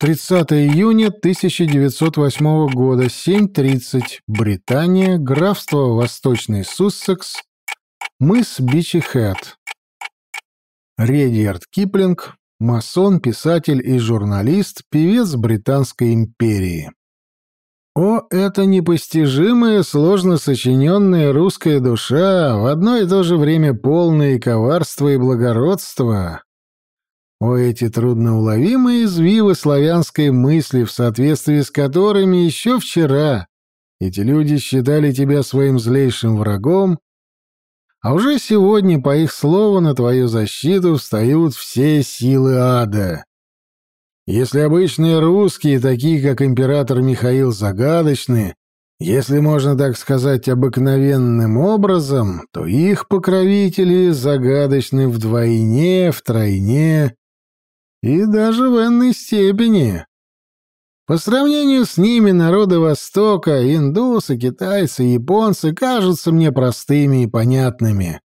30 июня 1908 года, 7.30, Британия, графство Восточный Суссекс, мыс Бичи-Хэт. Редьярд Киплинг, масон, писатель и журналист, певец Британской империи. О, это непостижимая, сложно сочиненная русская душа, в одно и то же время полное коварство и благородство. О, эти трудноуловимые извивы славянской мысли, в соответствии с которыми еще вчера эти люди считали тебя своим злейшим врагом, а уже сегодня, по их слову, на твою защиту встают все силы ада. Если обычные русские, такие как император Михаил, загадочны, если можно так сказать, обыкновенным образом, то их покровители загадочны вдвойне, втройне и даже в энной степени. По сравнению с ними народы Востока, индусы, китайцы, японцы кажутся мне простыми и понятными.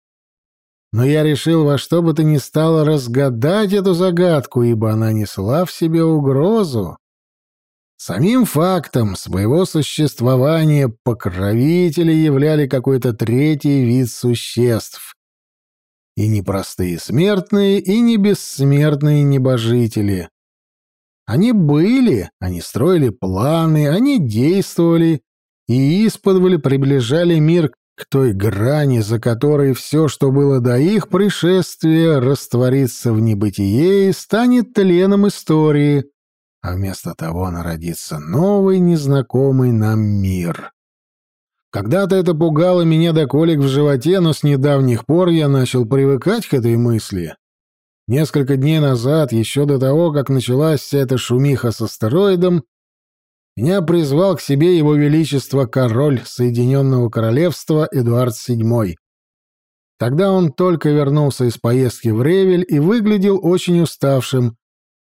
Но я решил во что бы то ни стало разгадать эту загадку, ибо она несла в себе угрозу. Самим фактом своего существования покровители являли какой-то третий вид существ, и не простые смертные, и не бессмертные небожители. Они были, они строили планы, они действовали и исподволь приближали мир к той грани, за которой все, что было до их пришествия, растворится в небытие и станет тленом истории, а вместо того народится новый незнакомый нам мир. Когда-то это пугало меня до колик в животе, но с недавних пор я начал привыкать к этой мысли. Несколько дней назад, еще до того, как началась вся эта шумиха с астероидом, меня призвал к себе его величество король Соединенного Королевства Эдуард VII. Тогда он только вернулся из поездки в Ревель и выглядел очень уставшим,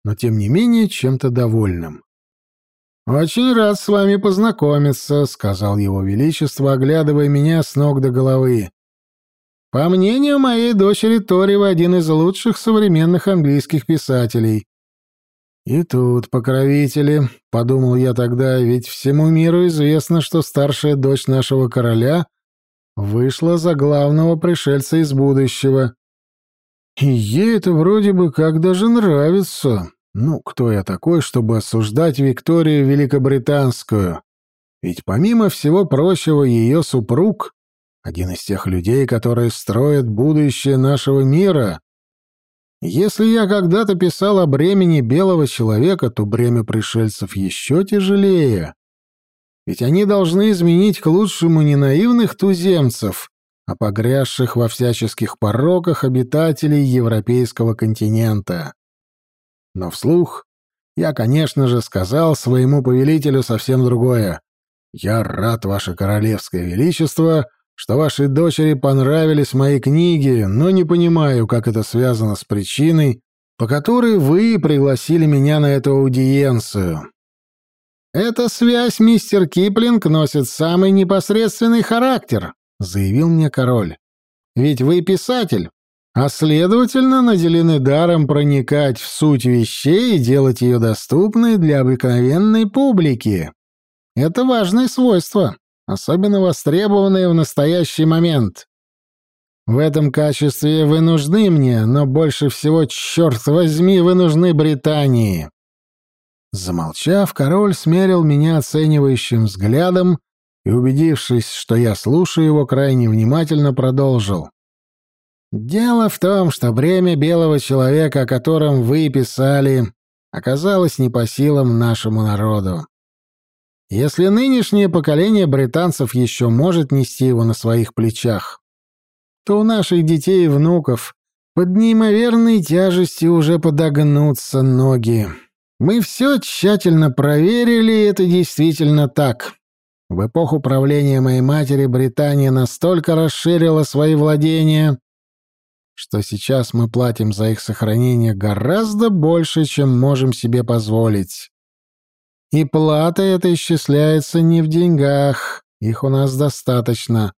но тем не менее чем-то довольным. «Очень рад с вами познакомиться», — сказал его величество, оглядывая меня с ног до головы. «По мнению моей дочери Тори, вы один из лучших современных английских писателей». «И тут покровители», — подумал я тогда, ведь всему миру известно, что старшая дочь нашего короля вышла за главного пришельца из будущего. И ей это вроде бы как даже нравится. Ну, кто я такой, чтобы осуждать Викторию Великобританскую? Ведь помимо всего прочего, ее супруг — один из тех людей, которые строят будущее нашего мира. Если я когда-то писал о бремени белого человека, то бремя пришельцев еще тяжелее. Ведь они должны изменить к лучшему не наивных туземцев, а погрязших во всяческих пороках обитателей европейского континента. Но вслух я, конечно же, сказал своему повелителю совсем другое. «Я рад, ваше королевское величество, что вашей дочери понравились мои книги, но не понимаю, как это связано с причиной, по которой вы пригласили меня на эту аудиенцию». «Эта связь, мистер Киплинг, носит самый непосредственный характер», — заявил мне король. «Ведь вы писатель, а следовательно наделены даром проникать в суть вещей и делать ее доступной для обыкновенной публики. Это важное свойство, особенно востребованное в настоящий момент. В этом качестве вы нужны мне, но больше всего, черт возьми, вы нужны Британии». Замолчав, король смерил меня оценивающим взглядом и, убедившись, что я слушаю его крайне внимательно, продолжил. Дело в том, что бремя белого человека, о котором вы писали, оказалось не по силам нашему народу. Если нынешнее поколение британцев еще может нести его на своих плечах, то у наших детей и внуков под неимоверной тяжестью уже подогнутся ноги. Мы все тщательно проверили, и это действительно так. В эпоху правления моей матери Британия настолько расширила свои владения, что сейчас мы платим за их сохранение гораздо больше, чем можем себе позволить. И плата эта исчисляется не в деньгах, их у нас достаточно,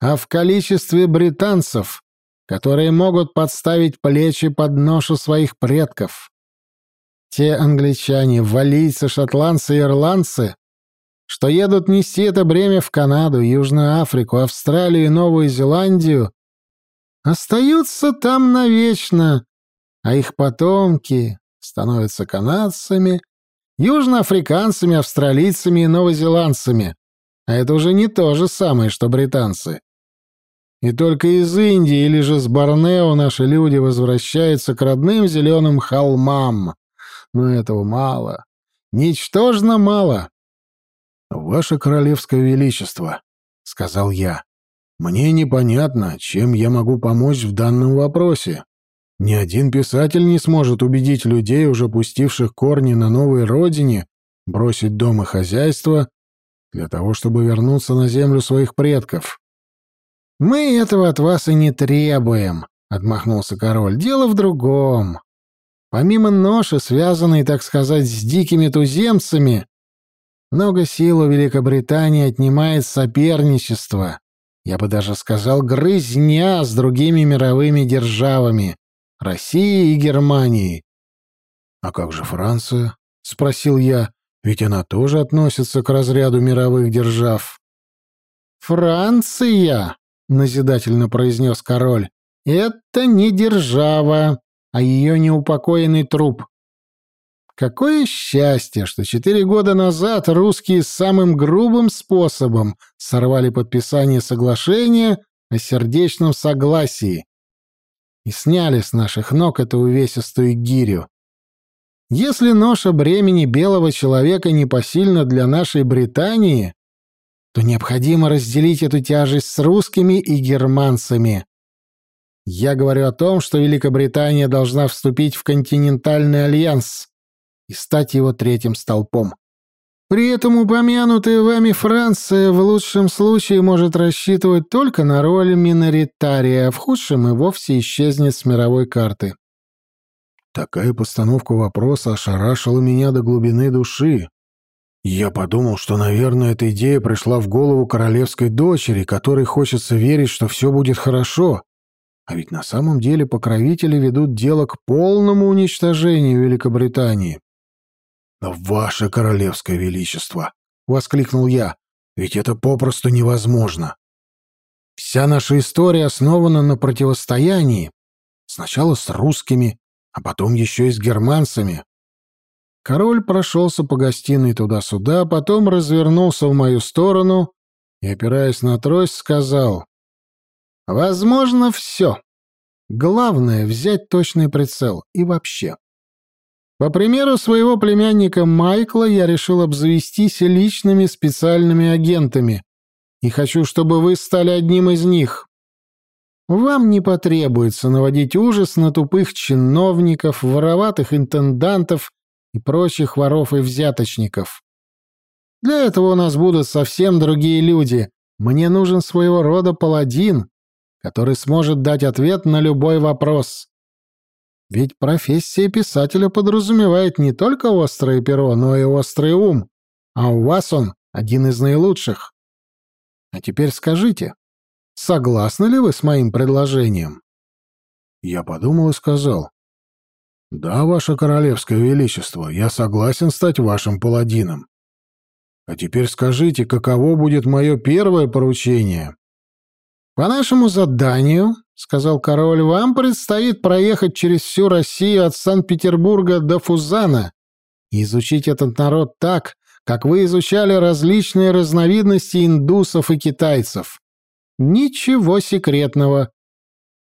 а в количестве британцев, которые могут подставить плечи под ношу своих предков. те англичане, валийцы, шотландцы и ирландцы, что едут нести это бремя в Канаду, Южную Африку, Австралию и Новую Зеландию, остаются там навечно, а их потомки становятся канадцами, южноафриканцами, австралийцами и новозеландцами. А это уже не то же самое, что британцы. И только из Индии или же с Борнео наши люди возвращаются к родным зеленым холмам. Но этого мало. Ничтожно мало. «Ваше Королевское Величество», — сказал я, — «мне непонятно, чем я могу помочь в данном вопросе. Ни один писатель не сможет убедить людей, уже пустивших корни на новой родине, бросить дом и хозяйство для того, чтобы вернуться на землю своих предков. «Мы этого от вас и не требуем», — отмахнулся король. «Дело в другом. Помимо ноши, связанной, так сказать, с дикими туземцами, много сил у Великобритании отнимает соперничество, я бы даже сказал, грызня с другими мировыми державами, Россией и Германией. «А как же Франция?» — спросил я. «Ведь она тоже относится к разряду мировых держав». «Франция!» — назидательно произнес король. «Это не держава, а ее неупокоенный труп. Какое счастье, что четыре года назад русские самым грубым способом сорвали подписание соглашения о сердечном согласии и сняли с наших ног эту увесистую гирю. Если ноша бремени белого человека непосильна для нашей Британии, то необходимо разделить эту тяжесть с русскими и германцами. Я говорю о том, что Великобритания должна вступить в континентальный альянс и стать его третьим столпом. При этом упомянутая вами Франция в лучшем случае может рассчитывать только на роль миноритария, а в худшем и вовсе исчезнет с мировой карты. Такая постановка вопроса ошарашила меня до глубины души. Я подумал, что, наверное, эта идея пришла в голову королевской дочери, которой хочется верить, что все будет хорошо. А ведь на самом деле покровители ведут дело к полному уничтожению Великобритании. «Ваше королевское величество!» — воскликнул я. «Ведь это попросту невозможно. Вся наша история основана на противостоянии. Сначала с русскими, а потом еще и с германцами». Король прошелся по гостиной туда-сюда, потом развернулся в мою сторону и, опираясь на трость, сказал «Возможно, все. Главное — взять точный прицел. И вообще, по примеру своего племянника Майкла я решил обзавестись личными специальными агентами, и хочу, чтобы вы стали одним из них. Вам не потребуется наводить ужас на тупых чиновников, вороватых интендантов и прочих воров и взяточников. Для этого у нас будут совсем другие люди. Мне нужен своего рода паладин, который сможет дать ответ на любой вопрос. Ведь профессия писателя подразумевает не только острое перо, но и острый ум, а у вас он один из наилучших. А теперь скажите, согласны ли вы с моим предложением?» Я подумал и сказал. «Да, ваше королевское величество, я согласен стать вашим паладином. А теперь скажите, каково будет мое первое поручение?» «По нашему заданию — сказал король, — вам предстоит проехать через всю Россию от Санкт-Петербурга до Фузана и изучить этот народ так, как вы изучали различные разновидности индусов и китайцев. Ничего секретного.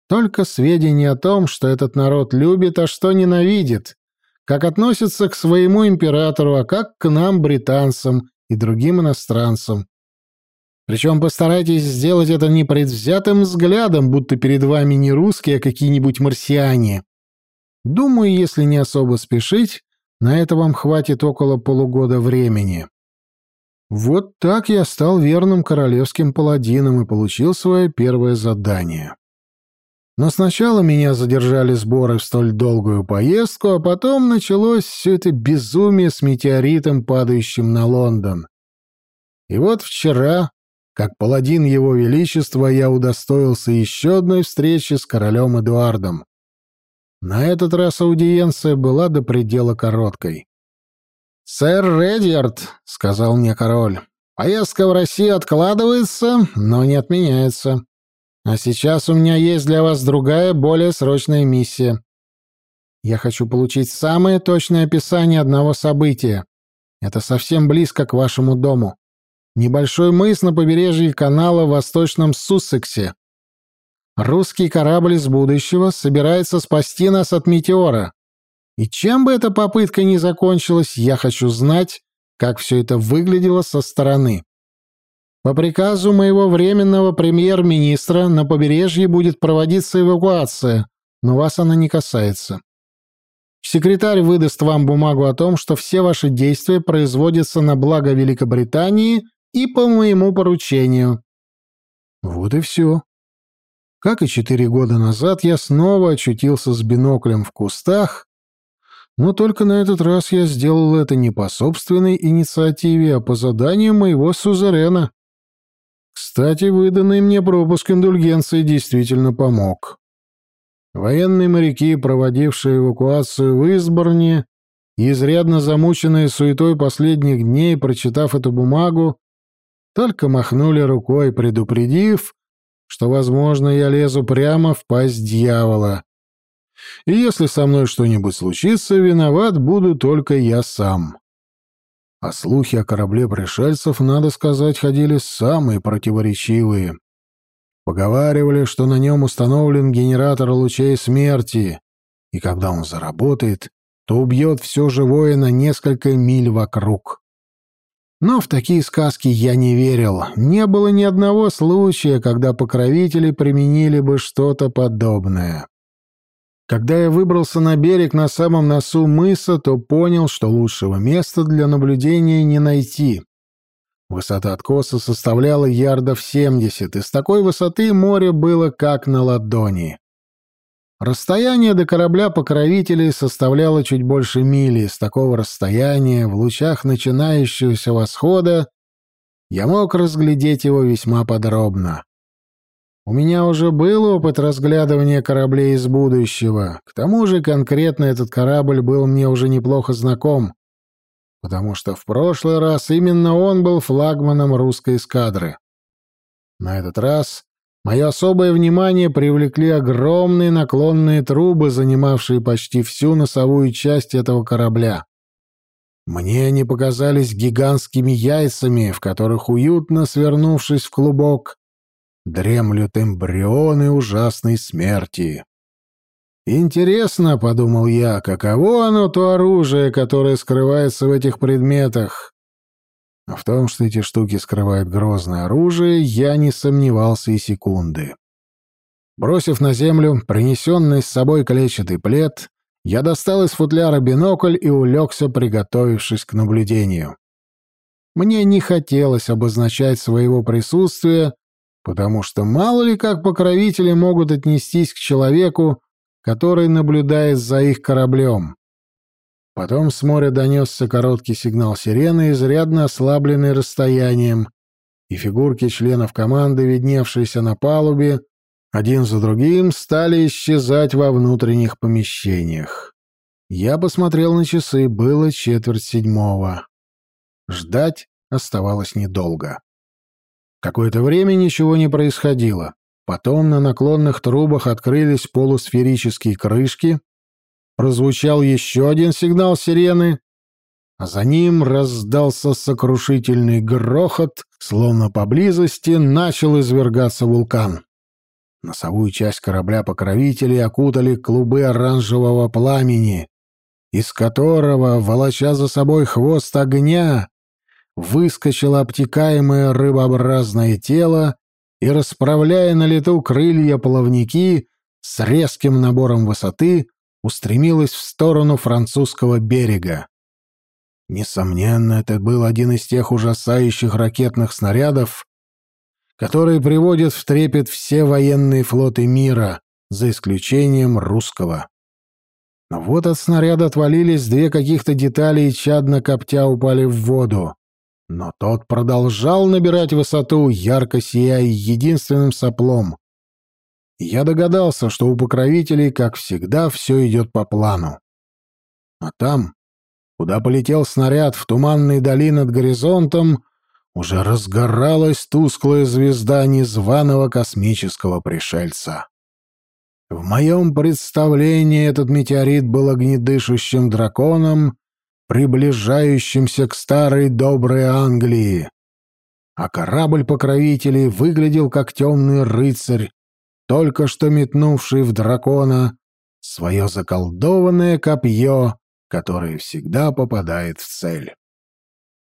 Только сведения о том, что этот народ любит, а что ненавидит, как относится к своему императору, а как к нам, британцам и другим иностранцам. Причем постарайтесь сделать это непредвзятым взглядом, будто перед вами не русские, а какие-нибудь марсиане. Думаю, если не особо спешить, на это вам хватит около полугода времени. Вот так я стал верным королевским паладином и получил свое первое задание. Но сначала меня задержали сборы в столь долгую поездку, а потом началось все это безумие с метеоритом, падающим на Лондон. И вот вчера, как паладин его величества я удостоился еще одной встречи с королем Эдуардом. На этот раз аудиенция была до предела короткой. «Сэр Редьярд», — сказал мне король, — «поездка в Россию откладывается, но не отменяется. А сейчас у меня есть для вас другая, более срочная миссия. Я хочу получить самое точное описание одного события. Это совсем близко к вашему дому. Небольшой мыс на побережье канала в восточном Суссексе. Русский корабль из будущего собирается спасти нас от метеора. И чем бы эта попытка ни закончилась, я хочу знать, как все это выглядело со стороны. По приказу моего временного премьер-министра на побережье будет проводиться эвакуация, но вас она не касается. Секретарь выдаст вам бумагу о том, что все ваши действия производятся на благо Великобритании и по моему поручению. Вот и все. Как и четыре года назад, я снова очутился с биноклем в кустах, но только на этот раз я сделал это не по собственной инициативе, а по заданию моего сузерена. Кстати, выданный мне пропуск индульгенции действительно помог. Военные моряки, проводившие эвакуацию в Изборне, изрядно замученные суетой последних дней, прочитав эту бумагу, только махнули рукой, предупредив, что, возможно, я лезу прямо в пасть дьявола. И если со мной что-нибудь случится, виноват буду только я сам. А слухи о корабле пришельцев, надо сказать, ходили самые противоречивые. Поговаривали, что на нем установлен генератор лучей смерти, и когда он заработает, то убьет все живое на несколько миль вокруг. Но в такие сказки я не верил. Не было ни одного случая, когда покровители применили бы что-то подобное. Когда я выбрался на берег на самом носу мыса, то понял, что лучшего места для наблюдения не найти. Высота откоса составляла ярдов 70, и с такой высоты море было как на ладони. Расстояние до корабля покровителей составляло чуть больше мили. С такого расстояния, в лучах начинающегося восхода, я мог разглядеть его весьма подробно. У меня уже был опыт разглядывания кораблей из будущего. К тому же конкретно этот корабль был мне уже неплохо знаком, потому что в прошлый раз именно он был флагманом русской эскадры. На этот раз Мое особое внимание привлекли огромные наклонные трубы, занимавшие почти всю носовую часть этого корабля. Мне они показались гигантскими яйцами, в которых, уютно свернувшись в клубок, дремлют эмбрионы ужасной смерти. «Интересно», — подумал я, — «каково оно, то оружие, которое скрывается в этих предметах? А в том, что эти штуки скрывают грозное оружие, я не сомневался и секунды. Бросив на землю принесенный с собой клетчатый плед, я достал из футляра бинокль и улегся, приготовившись к наблюдению. Мне не хотелось обозначать своего присутствия, потому что мало ли как покровители могут отнестись к человеку, который наблюдает за их кораблем. Потом с моря донесся короткий сигнал сирены, изрядно ослабленный расстоянием, и фигурки членов команды, видневшиеся на палубе, один за другим стали исчезать во внутренних помещениях. Я посмотрел на часы, было четверть седьмого. Ждать оставалось недолго. Какое-то время ничего не происходило. Потом на наклонных трубах открылись полусферические крышки, прозвучал еще один сигнал сирены, а за ним раздался сокрушительный грохот, словно поблизости начал извергаться вулкан. Носовую часть корабля покровителей окутали клубы оранжевого пламени, из которого, волоча за собой хвост огня, выскочило обтекаемое рыбообразное тело и, расправляя на лету крылья плавники с резким набором высоты, устремилась в сторону французского берега. Несомненно, это был один из тех ужасающих ракетных снарядов, которые приводят в трепет все военные флоты мира, за исключением русского. Но вот от снаряда отвалились две каких-то детали и чадно коптя упали в воду. Но тот продолжал набирать высоту, ярко сияя единственным соплом. Я догадался, что у покровителей, как всегда, все идет по плану. А там, куда полетел снаряд в туманной долине над горизонтом, уже разгоралась тусклая звезда незваного космического пришельца. В моем представлении этот метеорит был огнедышащим драконом, приближающимся к старой доброй Англии, а корабль покровителей выглядел как темный рыцарь, только что метнувший в дракона свое заколдованное копье, которое всегда попадает в цель.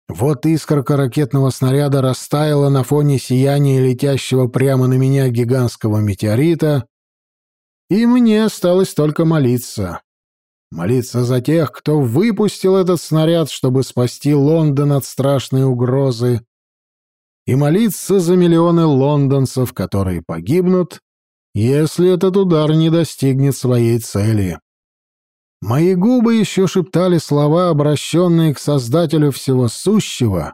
Вот искорка ракетного снаряда растаяла на фоне сияния летящего прямо на меня гигантского метеорита, и мне осталось только молиться. Молиться за тех, кто выпустил этот снаряд, чтобы спасти Лондон от страшной угрозы, и молиться за миллионы лондонцев, которые погибнут, если этот удар не достигнет своей цели. Мои губы еще шептали слова, обращенные к Создателю всего сущего,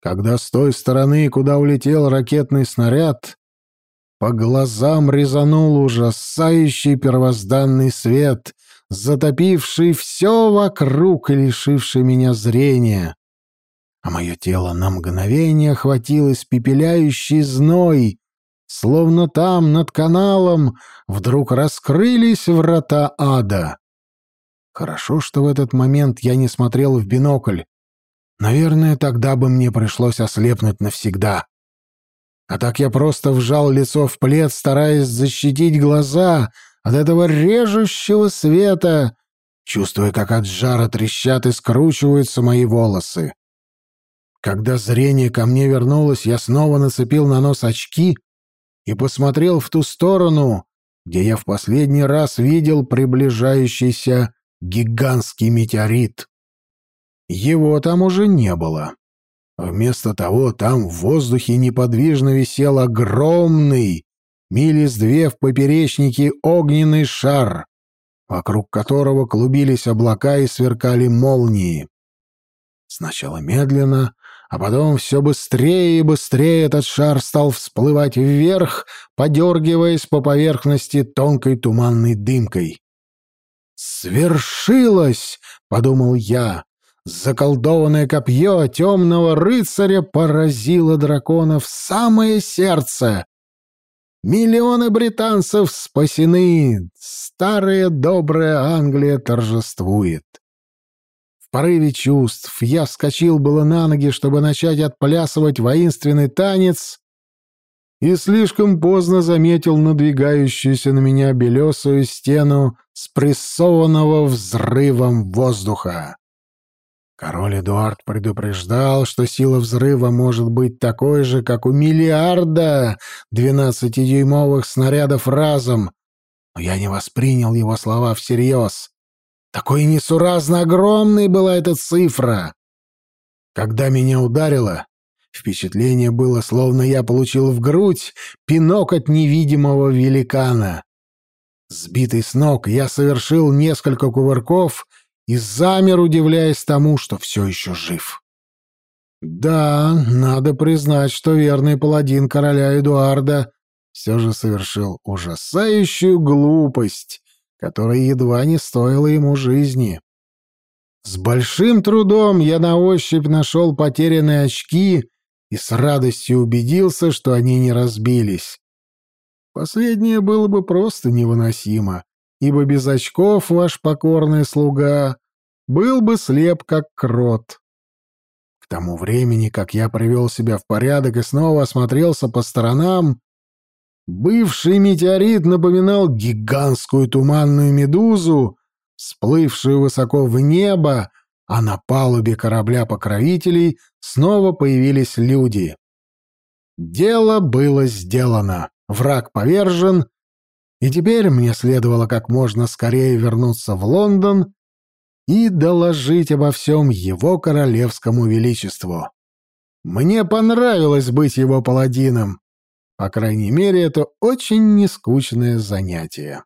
когда с той стороны, куда улетел ракетный снаряд, по глазам резанул ужасающий первозданный свет, затопивший все вокруг и лишивший меня зрения. А мое тело на мгновение охватил испепеляющий зной, словно там, над каналом, вдруг раскрылись врата ада. Хорошо, что в этот момент я не смотрел в бинокль. Наверное, тогда бы мне пришлось ослепнуть навсегда. А так я просто вжал лицо в плед, стараясь защитить глаза от этого режущего света, чувствуя, как от жара трещат и скручиваются мои волосы. Когда зрение ко мне вернулось, я снова нацепил на нос очки и посмотрел в ту сторону, где я в последний раз видел приближающийся гигантский метеорит. Его там уже не было. Вместо того там в воздухе неподвижно висел огромный, мили с две в поперечнике огненный шар, вокруг которого клубились облака и сверкали молнии. Сначала медленно, а потом все быстрее и быстрее этот шар стал всплывать вверх, подергиваясь по поверхности тонкой туманной дымкой. «Свершилось!» — подумал я. Заколдованное копье темного рыцаря поразило дракона в самое сердце. Миллионы британцев спасены. Старая добрая Англия торжествует. В порыве чувств я вскочил было на ноги, чтобы начать отплясывать воинственный танец, и слишком поздно заметил надвигающуюся на меня белесую стену спрессованного взрывом воздуха. Король Эдуард предупреждал, что сила взрыва может быть такой же, как у миллиарда двенадцатидюймовых снарядов разом, но я не воспринял его слова всерьез. Такой несуразно огромной была эта цифра. Когда меня ударило, впечатление было, словно я получил в грудь пинок от невидимого великана. Сбитый с ног, я совершил несколько кувырков — и замер, удивляясь тому, что все еще жив. Да, надо признать, что верный паладин короля Эдуарда все же совершил ужасающую глупость, которая едва не стоила ему жизни. С большим трудом я на ощупь нашел потерянные очки и с радостью убедился, что они не разбились. Последнее было бы просто невыносимо ибо без очков ваш покорный слуга был бы слеп, как крот. К тому времени, как я привел себя в порядок и снова осмотрелся по сторонам, бывший метеорит напоминал гигантскую туманную медузу, всплывшую высоко в небо, а на палубе корабля покровителей снова появились люди. Дело было сделано. Враг повержен, и теперь мне следовало как можно скорее вернуться в Лондон и доложить обо всем его королевскому величеству. Мне понравилось быть его паладином. По крайней мере, это очень нескучное занятие.